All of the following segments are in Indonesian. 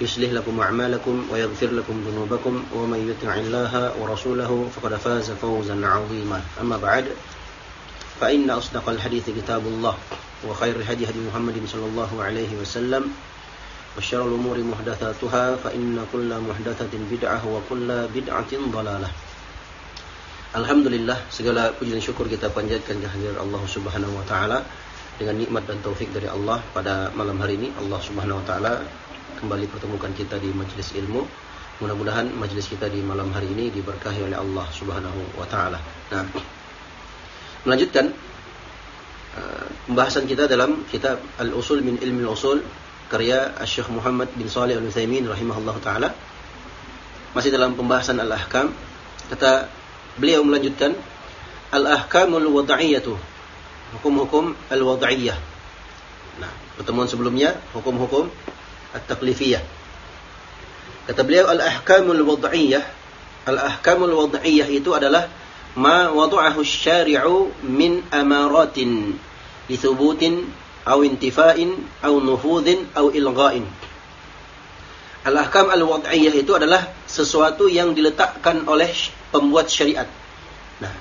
يصلح لكم أعمالكم ويغفر لكم ذنوبكم ومن يطع الله ورسوله فقد فاز فوزا عظيما أما بعد فإن أصدق الحديث كتاب الله وخير الهدي هدي محمد صلى الله عليه وسلم وشر الأمور محدثاتها فإن كل محدثة بدعة وكل بدعة ضلالة Alhamdulillah segala puji dan syukur kita panjatkan kehadiran Allah Subhanahu wa taala dengan nikmat dan taufik dari Allah pada malam hari ini Allah Subhanahu wa taala kembali pertemukan kita di majelis ilmu. Mudah-mudahan majelis kita di malam hari ini diberkahi oleh Allah Subhanahu wa taala. Nah, melanjutkan uh, pembahasan kita dalam kitab Al-Usul min Ilmi Al-Usul karya Syekh Muhammad bin Shalih Al-Utsaimin rahimahullah taala. Masih dalam pembahasan al-ahkam kata beliau melanjutkan al-ahkamul wad'iyatu hukum-hukum al-wad'iyah. Nah, pertemuan sebelumnya hukum-hukum at-taklifiyah. Kata beliau al-ahkamul wad'iyah, al-ahkamul wad'iyah itu adalah ma wada'ahu syari'u min amaratin li thubutin aw intifa'in aw nufudhin aw ilgha'in. Al-ahkam al-wad'iyah itu adalah sesuatu yang diletakkan oleh pembuat syariat. Nah,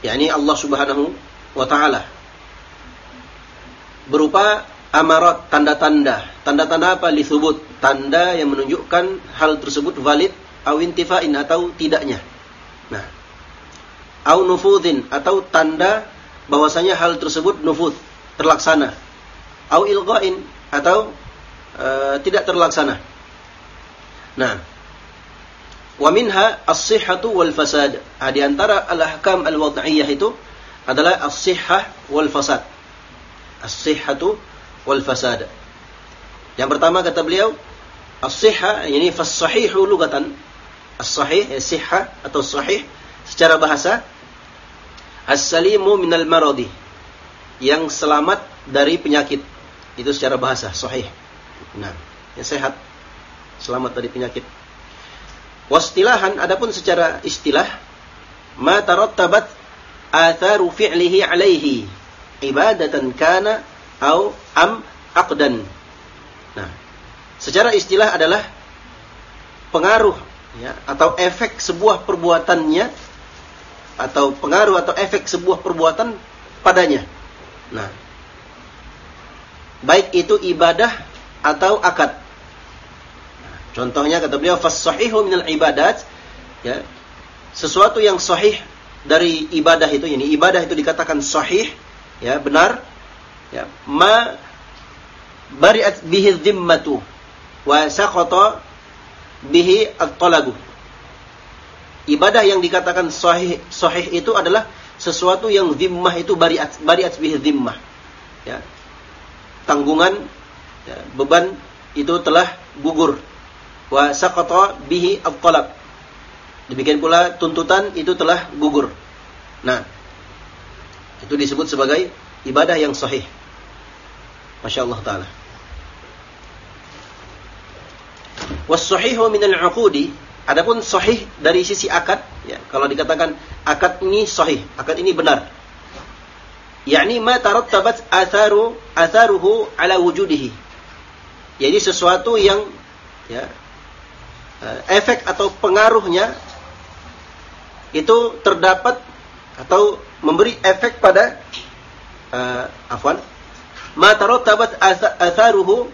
yakni Allah Subhanahu wa taala berupa amarat tanda-tanda. Tanda-tanda apa? Lisubut. Tanda yang menunjukkan hal tersebut valid au intifa'in atau tidaknya. Nah. Au nufudin atau tanda bahwasanya hal tersebut nufud, terlaksana. Au ilghain atau uh, tidak terlaksana. Nah. Wa minha as-sihhatu wal fasad. Nah, di antara al-ahkam al-wad'iyah itu adalah as-sihhah wal fasad. As-sihhatu wal fasad. Yang pertama kata beliau, as-sihha ini fas-sahihu lugatan. As-sahih, ya, sihha atau sahih secara bahasa as-salimu minal maradi. Yang selamat dari penyakit. Itu secara bahasa sahih. Nah, yang sehat selamat dari penyakit. Wastilahan adapun secara istilah ma tarattabat atharu fi'lihi alaihi ibadatan kana au am aqdan. Nah, secara istilah adalah pengaruh ya atau efek sebuah perbuatannya atau pengaruh atau efek sebuah perbuatan padanya. Nah, baik itu ibadah atau akad. Nah, contohnya kata beliau fas-sahihu minal ibadat ya sesuatu yang sahih dari ibadah itu ini ibadah itu dikatakan sahih ya benar ya. Ma bari'at bihi dhimmatu wa saqata bihi at-talabu ibadah yang dikatakan sahih sahih itu adalah sesuatu yang zimmah itu bari'at bari'at bihi dhimmah ya. Tanggungan ya, beban itu telah gugur. Wa saqata bihi at-talab demikian pula tuntutan itu telah gugur. Nah itu disebut sebagai ibadah yang sahih Masya Allah Ta'ala. Was-sahihu minal uqudi, adapun sahih dari sisi akad, ya, kalau dikatakan akad ini sahih, akad ini benar. Yakni ma tarattabat atharu atharuhu ala wujudihi. Jadi sesuatu yang ya, efek atau pengaruhnya itu terdapat atau memberi efek pada uh, afwan ma tarattabat atharuhu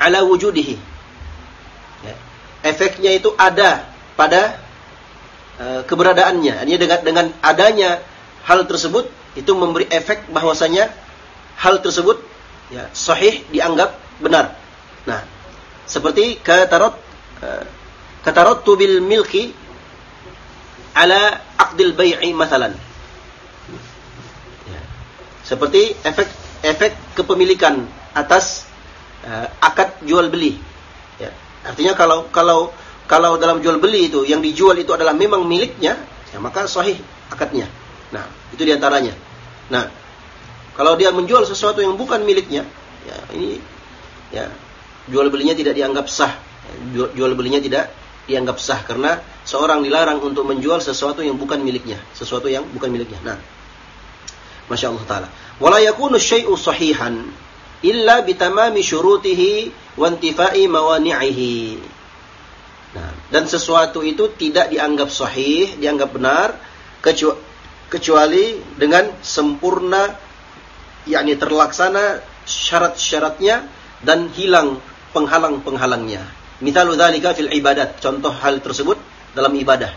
ala wujudihi. Ya. Efeknya itu ada pada uh, keberadaannya. Ini dengan dengan adanya hal tersebut itu memberi efek bahwasanya hal tersebut ya sahih dianggap benar. Nah, seperti katarot uh, katarattu bil milki ala aqdil bai'i masalan. Ya. Seperti efek efek kepemilikan atas uh, akad jual beli. Ya. Artinya kalau kalau kalau dalam jual beli itu yang dijual itu adalah memang miliknya, ya maka sahih akadnya. Nah, itu di antaranya. Nah, kalau dia menjual sesuatu yang bukan miliknya, ya ini ya jual belinya tidak dianggap sah. Jual, jual belinya tidak dianggap sah karena seorang dilarang untuk menjual sesuatu yang bukan miliknya, sesuatu yang bukan miliknya. Nah, Masya Allah Ta'ala. Wala yakunu syai'u sahihan illa bitamami syurutihi wantifai mawani'ihi. Nah, dan sesuatu itu tidak dianggap sahih, dianggap benar kecuali dengan sempurna yakni terlaksana syarat-syaratnya dan hilang penghalang-penghalangnya. Mithalu dzalika fil ibadat. Contoh hal tersebut dalam ibadah.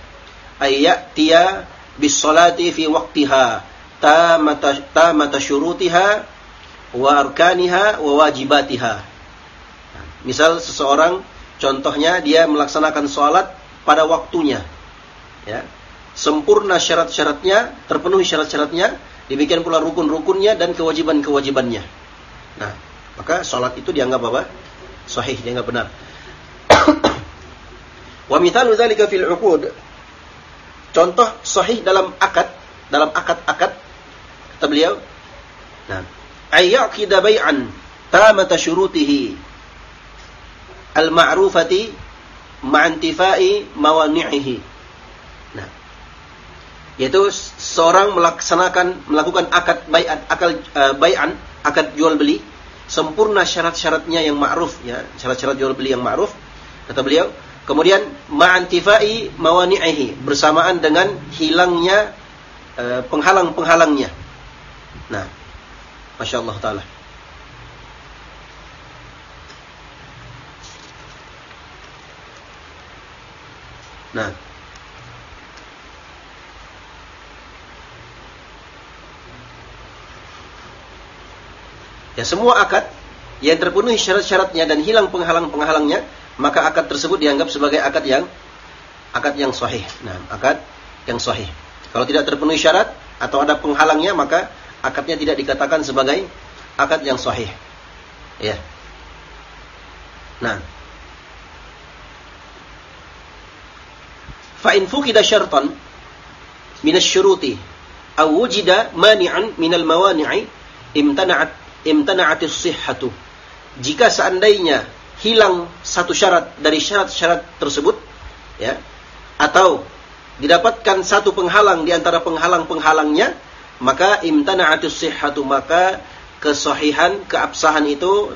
Ayyatiya bis salati fi waqtiha tamata tamata syurutiha wa arkaniha wa wajibatiha. Misal seseorang contohnya dia melaksanakan salat pada waktunya. Ya. Sempurna syarat-syaratnya, terpenuhi syarat-syaratnya, demikian pula rukun-rukunnya dan kewajiban-kewajibannya. Nah, maka salat itu dianggap apa? Sahih, dianggap benar. Wa mithalu dzalika fil uqud. Contoh sahih dalam akad, dalam akad-akad kata beliau. Nah, ayyaqida bai'an tamata syurutihi al-ma'rufati ma'antifai mawani'ihi. Nah, yaitu seorang melaksanakan melakukan akad bai'at akal uh, bai'an akad jual beli sempurna syarat-syaratnya yang ma'ruf ya syarat-syarat jual beli yang ma'ruf Kata beliau, kemudian ma'antifai mawani'ihi bersamaan dengan hilangnya uh, penghalang-penghalangnya. Nah, Masya Allah Ta'ala. Nah. Ya semua akad yang terpenuhi syarat-syaratnya dan hilang penghalang-penghalangnya maka akad tersebut dianggap sebagai akad yang akad yang sahih. Nah, akad yang sahih. Kalau tidak terpenuhi syarat atau ada penghalangnya, maka akadnya tidak dikatakan sebagai akad yang sahih. Ya. Nah. Fa in fuqida syartan min asy-syuruti aw wujida mani'an min al-mawani'i imtana'at imtana'at as-sihhatu. Jika seandainya hilang satu syarat dari syarat-syarat tersebut ya atau didapatkan satu penghalang di antara penghalang-penghalangnya maka imtana'atus sihhatu maka kesahihan keabsahan itu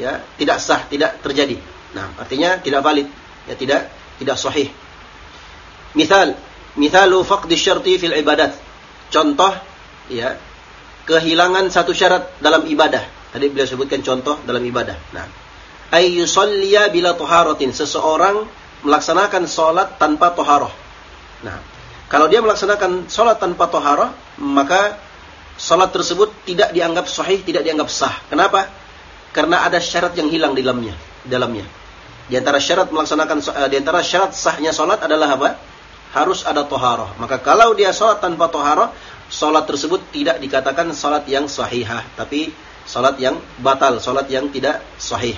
ya tidak sah tidak terjadi. Nah artinya tidak valid ya tidak tidak sahih. Misal misalu faqdi syarti fil ibadat. Contoh ya kehilangan satu syarat dalam ibadah. Tadi beliau sebutkan contoh dalam ibadah. Nah ayyusalliya bila toharotin. Seseorang melaksanakan sholat tanpa toharoh. Nah, kalau dia melaksanakan sholat tanpa toharoh, maka sholat tersebut tidak dianggap sahih, tidak dianggap sah. Kenapa? Karena ada syarat yang hilang di dalamnya. Dalamnya. Di antara syarat melaksanakan eh, di antara syarat sahnya sholat adalah apa? Harus ada toharoh. Maka kalau dia sholat tanpa toharoh, sholat tersebut tidak dikatakan sholat yang sahihah, tapi sholat yang batal, sholat yang tidak sahih.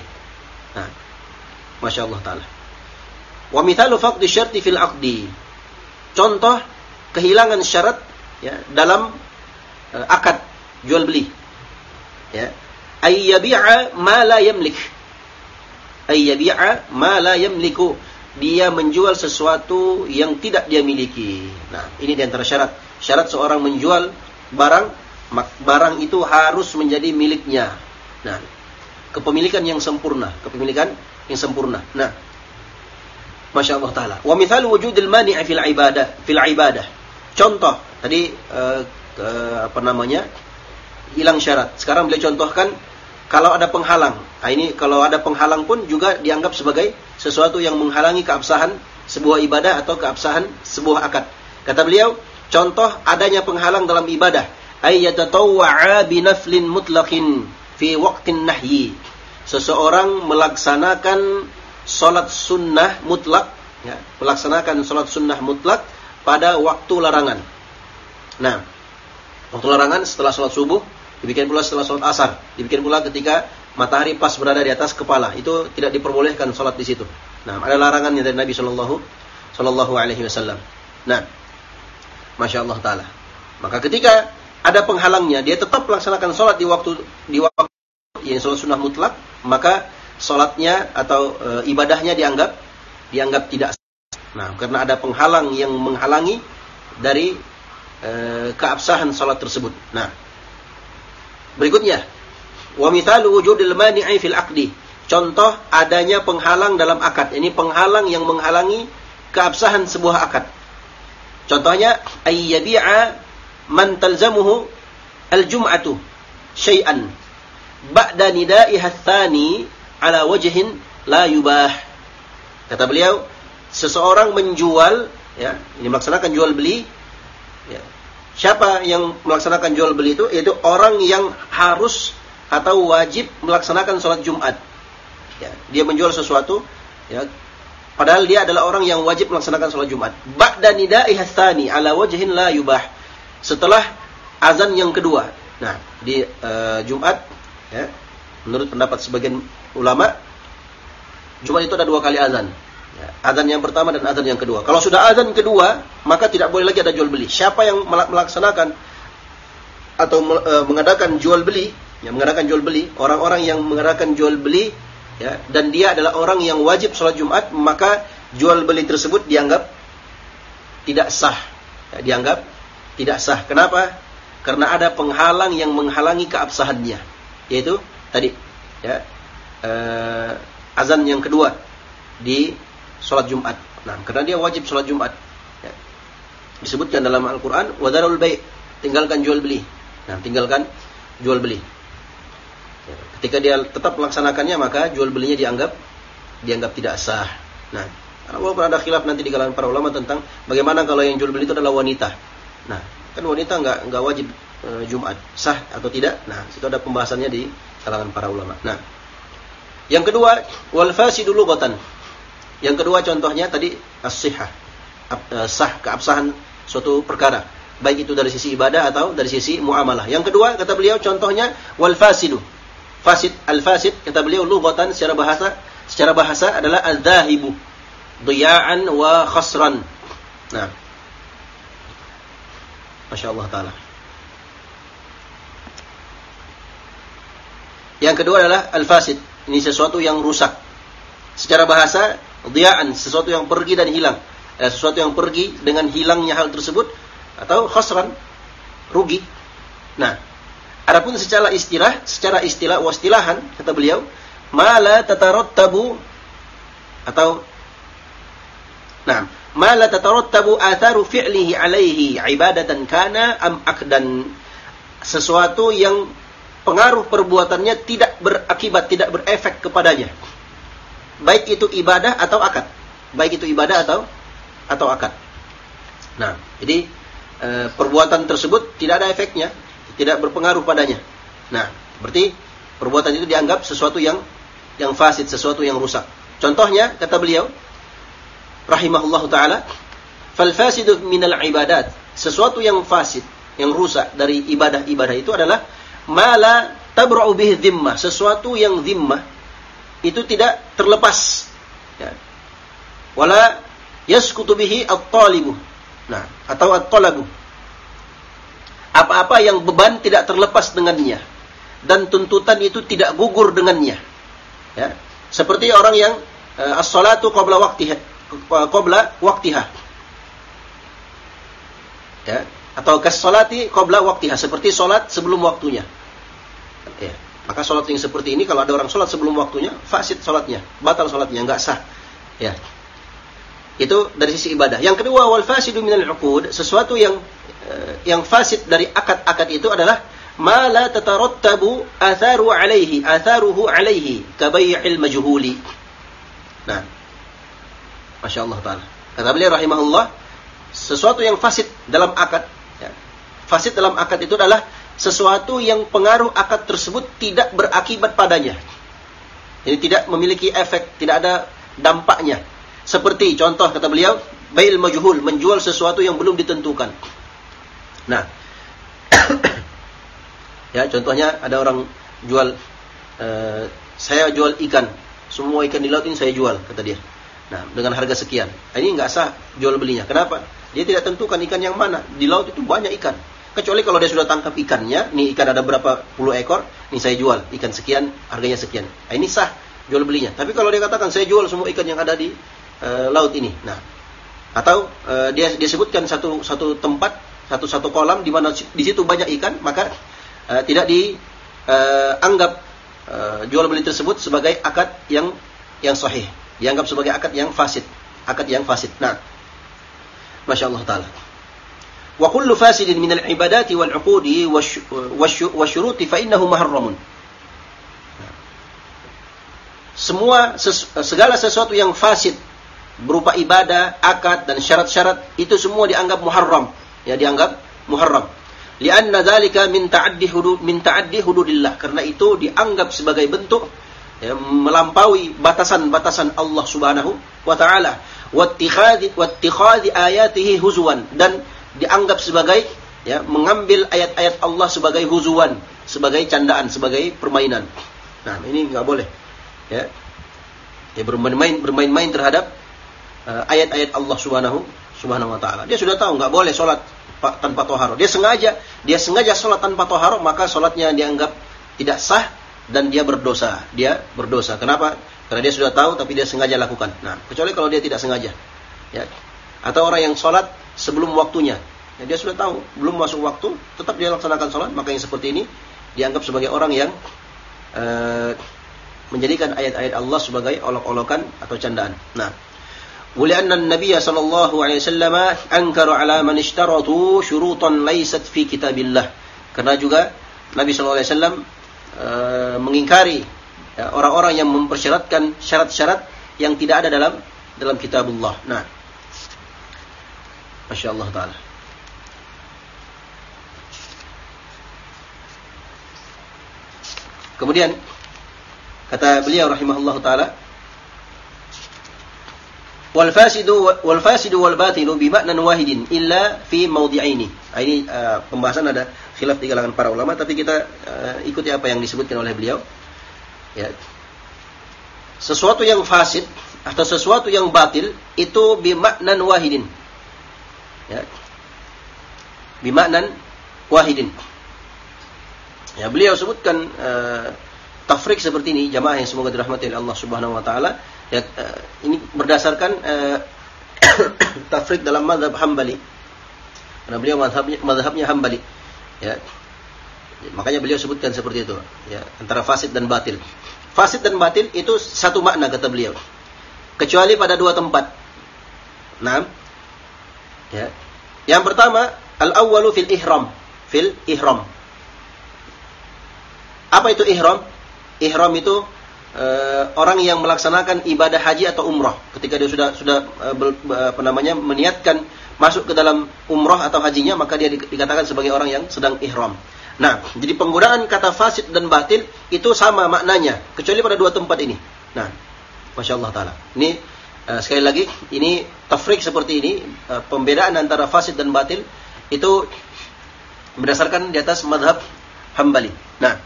Nah, Masya Allah Ta'ala. Wa mithalu faqdi syarti fil aqdi. Contoh kehilangan syarat ya, dalam uh, akad jual beli. Ya. Ayyabi'a ma la yamlik. Ayyabi'a ma la yamliku. Dia menjual sesuatu yang tidak dia miliki. Nah, ini di antara syarat. Syarat seorang menjual barang, barang itu harus menjadi miliknya. Nah, kepemilikan yang sempurna, kepemilikan yang sempurna. Nah, Masya Allah Ta'ala. Wa mithal wujudil mani'i fil ibadah, fil ibadah. Contoh, tadi uh, uh, apa namanya? hilang syarat. Sekarang beliau contohkan kalau ada penghalang. Nah, ini kalau ada penghalang pun juga dianggap sebagai sesuatu yang menghalangi keabsahan sebuah ibadah atau keabsahan sebuah akad. Kata beliau, contoh adanya penghalang dalam ibadah ay yatatawwa'a binaflin mutlaqin fi waqtin nahyi seseorang melaksanakan salat sunnah mutlak ya, melaksanakan salat sunnah mutlak pada waktu larangan. Nah waktu larangan setelah salat subuh dibikin pula setelah salat asar dibikin pula ketika matahari pas berada di atas kepala. Itu tidak diperbolehkan salat di situ. Nah ada larangannya dari Nabi Shallallahu Shallallahu Alaihi Wasallam. Nah masya Allah taala. Maka ketika ada penghalangnya dia tetap melaksanakan salat di waktu di waktu yang sholat sunnah mutlak, maka sholatnya atau e, ibadahnya dianggap dianggap tidak Nah, karena ada penghalang yang menghalangi dari e, keabsahan sholat tersebut. Nah, berikutnya, wa wujudil mani'i fil aqdi. Contoh adanya penghalang dalam akad. Ini penghalang yang menghalangi keabsahan sebuah akad. Contohnya, ayyabi'a man talzamuhu al-jum'atu syai'an ba'da nida'iha tsani ala wajhin la yubah. Kata beliau, seseorang menjual ya, ini melaksanakan jual beli ya. Siapa yang melaksanakan jual beli itu? Yaitu orang yang harus atau wajib melaksanakan sholat Jumat. Ya, dia menjual sesuatu ya, padahal dia adalah orang yang wajib melaksanakan sholat Jumat. Ba'da nida'iha tsani ala wajhin la yubah. Setelah azan yang kedua. Nah, di uh, Jumat Ya. Menurut pendapat sebagian ulama, Jumat itu ada dua kali azan. Ya. Azan yang pertama dan azan yang kedua. Kalau sudah azan kedua, maka tidak boleh lagi ada jual beli. Siapa yang melaksanakan atau e, mengadakan jual beli, yang mengadakan jual beli, orang-orang yang mengadakan jual beli, ya, dan dia adalah orang yang wajib sholat Jumat, maka jual beli tersebut dianggap tidak sah. Ya, dianggap tidak sah. Kenapa? Karena ada penghalang yang menghalangi keabsahannya yaitu tadi ya uh, azan yang kedua di sholat Jumat. Nah, karena dia wajib sholat Jumat. Ya. Disebutkan dalam Al-Quran, wadarul baik, tinggalkan jual beli. Nah, tinggalkan jual beli. Ya. Ketika dia tetap melaksanakannya, maka jual belinya dianggap dianggap tidak sah. Nah, walaupun ada khilaf nanti di kalangan para ulama tentang bagaimana kalau yang jual beli itu adalah wanita. Nah, kan wanita nggak nggak wajib e, Jumat sah atau tidak nah itu ada pembahasannya di kalangan para ulama nah yang kedua wal fasidu lughatan. Yang kedua contohnya tadi as-sihah. E, sah keabsahan suatu perkara. Baik itu dari sisi ibadah atau dari sisi muamalah. Yang kedua kata beliau contohnya wal fasidu. Fasid al fasid kata beliau lughatan secara bahasa secara bahasa adalah al-dhahibu diya'an wa khasran. Nah. Masya Allah Ta'ala. Yang kedua adalah al-fasid. Ini sesuatu yang rusak. Secara bahasa, diaan, sesuatu yang pergi dan hilang. Eh, sesuatu yang pergi dengan hilangnya hal tersebut atau khasran, rugi. Nah, adapun secara istilah, secara istilah wastilahan kata beliau, mala tatarattabu atau Nah, mala tatarattabu atharu fi'lihi alaihi ibadatan kana am akdan sesuatu yang pengaruh perbuatannya tidak berakibat, tidak berefek kepadanya. Baik itu ibadah atau akad. Baik itu ibadah atau atau akad. Nah, jadi e, perbuatan tersebut tidak ada efeknya, tidak berpengaruh padanya. Nah, berarti perbuatan itu dianggap sesuatu yang yang fasid, sesuatu yang rusak. Contohnya kata beliau rahimahullahu taala, fal fasidu minal ibadat, sesuatu yang fasid, yang rusak dari ibadah-ibadah itu adalah mala tabra'u bihi dhimmah, sesuatu yang dhimmah itu tidak terlepas. Ya. Wala yaskutu bihi at-talibu. Nah, atau at-talabu. Apa-apa yang beban tidak terlepas dengannya dan tuntutan itu tidak gugur dengannya. Ya. Seperti orang yang uh, as-salatu qabla waqtiha qabla waqtiha. Ya, atau kas-salati qabla waqtiha, seperti salat sebelum waktunya. Ya. Maka sholat yang seperti ini kalau ada orang sholat sebelum waktunya, fasid sholatnya, batal sholatnya, nggak sah. Ya. Itu dari sisi ibadah. Yang kedua, wal fasidu minal uqud, sesuatu yang uh, yang fasid dari akad-akad itu adalah ma la tatarattabu atharu alaihi, atharuhu alaihi, kabay'il majhuli. Nah, Masya Allah Ta'ala. Kata beliau rahimahullah, sesuatu yang fasid dalam akad. Ya. Fasid dalam akad itu adalah sesuatu yang pengaruh akad tersebut tidak berakibat padanya. Jadi tidak memiliki efek, tidak ada dampaknya. Seperti contoh kata beliau, bail majhul, menjual sesuatu yang belum ditentukan. Nah, ya contohnya ada orang jual, uh, saya jual ikan, semua ikan di laut ini saya jual, kata dia. Nah, dengan harga sekian. Ini nggak sah jual belinya. Kenapa? Dia tidak tentukan ikan yang mana. Di laut itu banyak ikan. Kecuali kalau dia sudah tangkap ikannya, nih ikan ada berapa puluh ekor, nih saya jual ikan sekian, harganya sekian. Nah, ini sah jual belinya. Tapi kalau dia katakan saya jual semua ikan yang ada di uh, laut ini, nah atau uh, dia disebutkan satu satu tempat, satu satu kolam di mana di situ banyak ikan, maka uh, tidak dianggap uh, jual beli tersebut sebagai akad yang yang sahih, dianggap sebagai akad yang fasid, akad yang fasid. Nah, masya Allah taala wa kullu fasidin min al-ibadati wal uqudi wasyuruti fa innahu. Semua segala sesuatu yang fasid berupa ibadah, akad dan syarat-syarat itu semua dianggap muharram. Ya dianggap muharram. Lianna dzalika min ta'addi hudud min ta'addi hududillah karena itu dianggap sebagai bentuk ya, melampaui batasan-batasan Allah Subhanahu wa taala. Wattikhadhi wattikhadhi ayatihi huzwan dan dianggap sebagai ya mengambil ayat-ayat Allah sebagai huzuan, sebagai candaan, sebagai permainan. Nah, ini nggak boleh. Ya. Ya bermain-main bermain-main terhadap uh, ayat-ayat Allah Subhanahu Subhanahu wa taala. Dia sudah tahu nggak boleh sholat tanpa toharo. Dia sengaja dia sengaja sholat tanpa toharo maka sholatnya dianggap tidak sah dan dia berdosa. Dia berdosa. Kenapa? Karena dia sudah tahu tapi dia sengaja lakukan. Nah, kecuali kalau dia tidak sengaja. Ya. Atau orang yang sholat sebelum waktunya. Ya, dia sudah tahu, belum masuk waktu, tetap dia laksanakan sholat, maka yang seperti ini dianggap sebagai orang yang uh, menjadikan ayat-ayat Allah sebagai olok-olokan atau candaan. Nah, ولأن النبي صلى الله عليه وسلم أنكر على من اشترطوا شروطا ليست في كتاب الله. Karena juga Nabi SAW uh, mengingkari ya, orang-orang yang mempersyaratkan syarat-syarat yang tidak ada dalam dalam kitabullah. Nah, Masya Allah Ta'ala. Kemudian kata beliau rahimahullah taala wal fasidu wal fasidu wal batilu bi ma'nan wahidin illa fi mawdi'aini. Nah, ini uh, pembahasan ada khilaf di kalangan para ulama tapi kita uh, ikuti apa yang disebutkan oleh beliau. Ya. Sesuatu yang fasid atau sesuatu yang batil itu bi ma'nan wahidin ya. Bimaknan wahidin. Ya beliau sebutkan uh, tafrik seperti ini jamaah yang semoga dirahmati oleh Allah Subhanahu wa taala. Ya uh, ini berdasarkan uh, tafrik dalam mazhab Hambali. Karena beliau mazhabnya mazhabnya Hambali. Ya. Makanya beliau sebutkan seperti itu. Ya antara fasid dan batil. Fasid dan batil itu satu makna kata beliau. Kecuali pada dua tempat. Nah Ya. Yang pertama, al-awwalu fil ihram, fil ihram. Apa itu ihram? Ihram itu e, orang yang melaksanakan ibadah haji atau umrah ketika dia sudah sudah e, apa namanya meniatkan masuk ke dalam umrah atau hajinya maka dia dikatakan sebagai orang yang sedang ihram. Nah, jadi penggunaan kata fasid dan batil itu sama maknanya kecuali pada dua tempat ini. Nah, masya Allah taala. Ini sekali lagi, ini tafrik seperti ini, uh, pembedaan antara fasid dan batil itu berdasarkan di atas madhab hambali. Nah,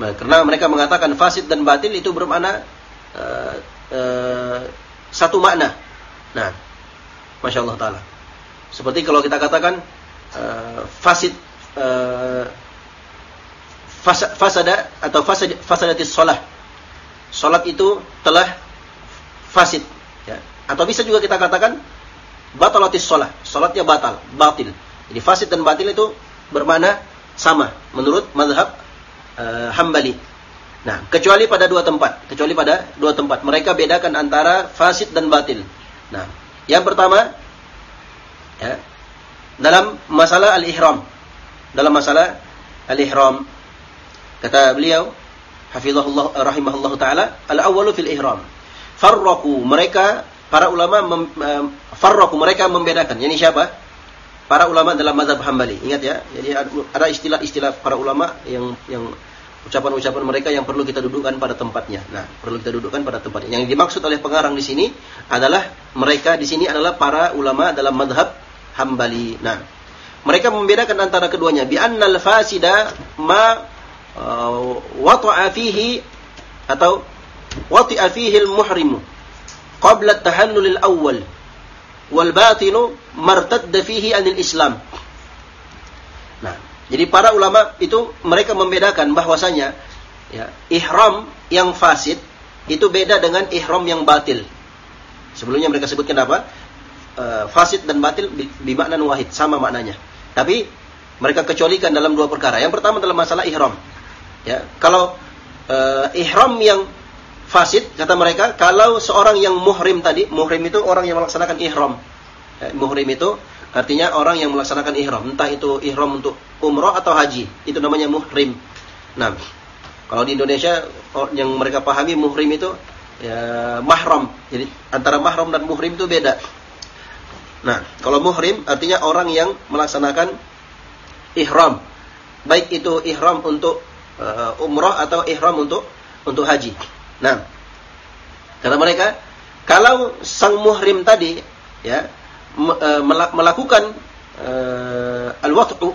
karena mereka mengatakan fasid dan batil itu bermakna uh, uh, satu makna. Nah, masya Allah taala. Seperti kalau kita katakan uh, fasid uh, fasada atau fasad fasadatis sholat. Sholat itu telah fasid. Atau bisa juga kita katakan batalatis sholat. Sholatnya batal, batil. Jadi fasid dan batil itu bermana sama menurut mazhab uh, Hambali. Nah, kecuali pada dua tempat, kecuali pada dua tempat. Mereka bedakan antara fasid dan batil. Nah, yang pertama ya, dalam masalah al-ihram. Dalam masalah al-ihram kata beliau hafizahullah rahimahullah taala al-awwalu fil ihram farraku mereka para ulama mem, farraqu mereka membedakan. Yani siapa? Para ulama dalam mazhab Hambali. Ingat ya, jadi ada istilah-istilah para ulama yang yang ucapan-ucapan mereka yang perlu kita dudukkan pada tempatnya. Nah, perlu kita dudukkan pada tempatnya. Yang dimaksud oleh pengarang di sini adalah mereka di sini adalah para ulama dalam madhab Hambali. Nah, mereka membedakan antara keduanya. Bi annal fasida ma uh, wata'a fihi atau wati'a fihi al-muhrimu qabla at-tahallul al-awwal wal batinu martadda fihi anil Islam. Nah, jadi para ulama itu mereka membedakan bahwasanya ya, ihram yang fasid itu beda dengan ihram yang batil. Sebelumnya mereka sebutkan apa? E, fasid dan batil bimakna wahid, sama maknanya. Tapi mereka kecualikan dalam dua perkara. Yang pertama dalam masalah ihram. Ya, kalau e, ihram yang fasid kata mereka, kalau seorang yang muhrim tadi, muhrim itu orang yang melaksanakan ihram. Ya, muhrim itu Artinya orang yang melaksanakan ihram, entah itu ihram untuk umroh atau haji, itu namanya muhrim. Nah, kalau di Indonesia yang mereka pahami muhrim itu ya mahram. Jadi antara mahram dan muhrim itu beda. Nah, kalau muhrim artinya orang yang melaksanakan ihram. Baik itu ihram untuk uh, umroh atau ihram untuk untuk haji. Nah, kata mereka, kalau sang muhrim tadi ya Eh, melakukan uh, al-wat'u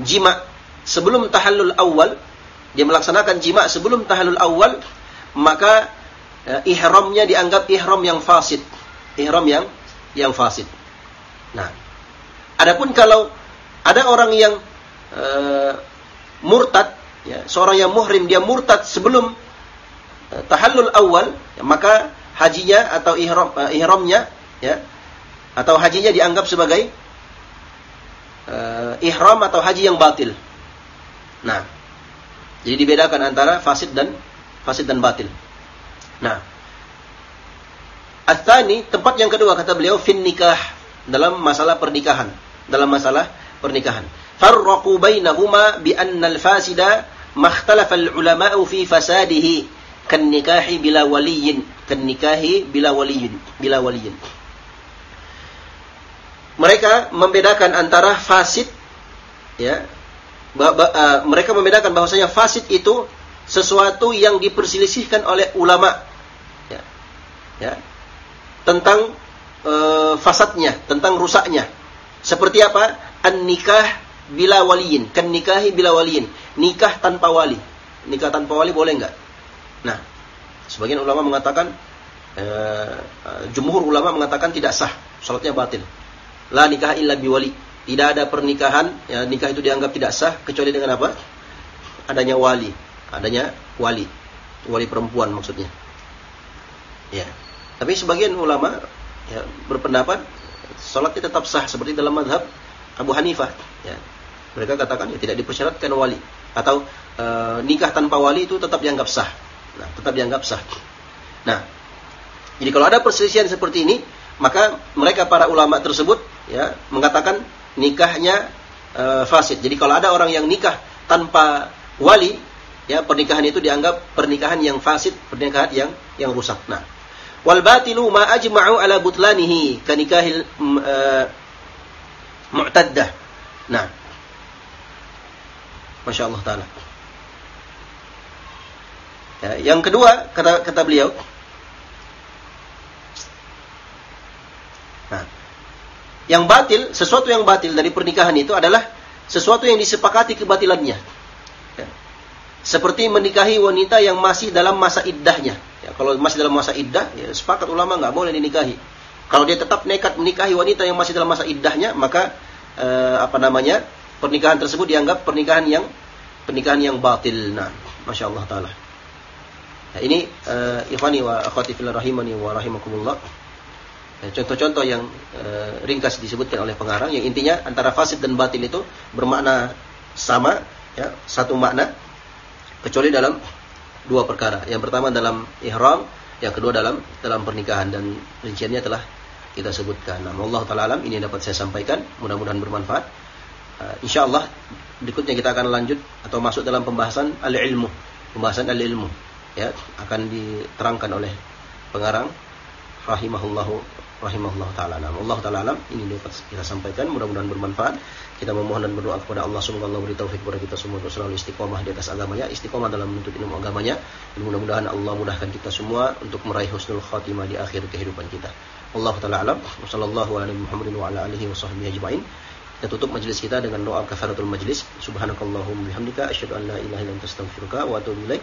jima sebelum tahallul awal dia melaksanakan jima sebelum tahallul awal maka uh, ihramnya dianggap ihram yang fasid. Ihram yang yang fasid. Nah adapun kalau ada orang yang uh, murtad ya seorang yang muhrim dia murtad sebelum tahallul awal maka hajinya atau ihram uh, ihramnya ya atau hajinya dianggap sebagai uh, ihram atau haji yang batil. Nah, jadi dibedakan antara fasid dan fasid dan batil. Nah, Athani, tempat yang kedua kata beliau fin nikah dalam masalah pernikahan, dalam masalah pernikahan. Farraqu bainahuma bi anna al-fasida makhtalafa al-ulama'u fi fasadihi kan nikahi bila waliyin, kan nikahi bila waliyin, bila waliyin. Mereka membedakan antara fasid ya. Ba, ba, uh, mereka membedakan bahwasanya fasid itu sesuatu yang diperselisihkan oleh ulama ya, ya. Tentang uh, fasadnya tentang rusaknya. Seperti apa? An nikah bila waliin kan nikahi bila waliin nikah tanpa wali. Nikah tanpa wali boleh enggak nah sebagian ulama mengatakan uh, uh, jumhur ulama mengatakan tidak sah salatnya batil La nikah illa biwali. Tidak ada pernikahan, ya, nikah itu dianggap tidak sah kecuali dengan apa? Adanya wali, adanya wali, wali perempuan maksudnya. Ya. Tapi sebagian ulama ya, berpendapat salatnya tetap sah seperti dalam madhab Abu Hanifah. Ya. Mereka katakan ya tidak dipersyaratkan wali atau e, nikah tanpa wali itu tetap dianggap sah. Nah, tetap dianggap sah. Nah, jadi kalau ada perselisihan seperti ini, maka mereka para ulama tersebut ya mengatakan nikahnya e, fasid. Jadi kalau ada orang yang nikah tanpa wali, ya pernikahan itu dianggap pernikahan yang fasid, pernikahan yang yang rusak. Nah, wal batilu ma ajma'u ala butlanihi kanikahil e, mu'taddah. Nah, Masya Allah Ta'ala. Ya, yang kedua, kata, kata beliau, Nah, yang batil, sesuatu yang batil dari pernikahan itu adalah sesuatu yang disepakati kebatilannya. Ya. Seperti menikahi wanita yang masih dalam masa iddahnya. Ya, kalau masih dalam masa iddah, ya, sepakat ulama nggak boleh dinikahi. Kalau dia tetap nekat menikahi wanita yang masih dalam masa iddahnya, maka eh, apa namanya pernikahan tersebut dianggap pernikahan yang pernikahan yang batil. Nah, masya Allah taala. Nah, ini uh, ikhwani wa akhwati fillah rahimani wa rahimakumullah. Eh, contoh-contoh yang e, ringkas disebutkan oleh pengarang yang intinya antara fasid dan batil itu bermakna sama ya satu makna kecuali dalam dua perkara. Yang pertama dalam ihram yang kedua dalam dalam pernikahan dan rinciannya telah kita sebutkan. Nah Allah taala alam ini dapat saya sampaikan mudah-mudahan bermanfaat. Uh, insyaallah berikutnya kita akan lanjut atau masuk dalam pembahasan al-ilmu. Pembahasan al-ilmu ya akan diterangkan oleh pengarang rahimahullahu rahimahullah taala. Nah, Allah taala alam ini dapat kita sampaikan mudah-mudahan bermanfaat. Kita memohon dan berdoa kepada Allah semoga Allah beri taufik kepada kita semua untuk selalu istiqomah di atas agamanya, istiqomah dalam menuntut ilmu agamanya. Dan mudah-mudahan Allah mudahkan kita semua untuk meraih husnul khatimah di akhir kehidupan kita. Allah taala alam. Wassallallahu ala Muhammadin wa ala alihi wa sahbihi ajma'in. Kita tutup majelis kita dengan doa kafaratul majlis. Subhanakallahumma bihamdika asyhadu an la ilaha illa anta astaghfiruka wa atubu ilaik.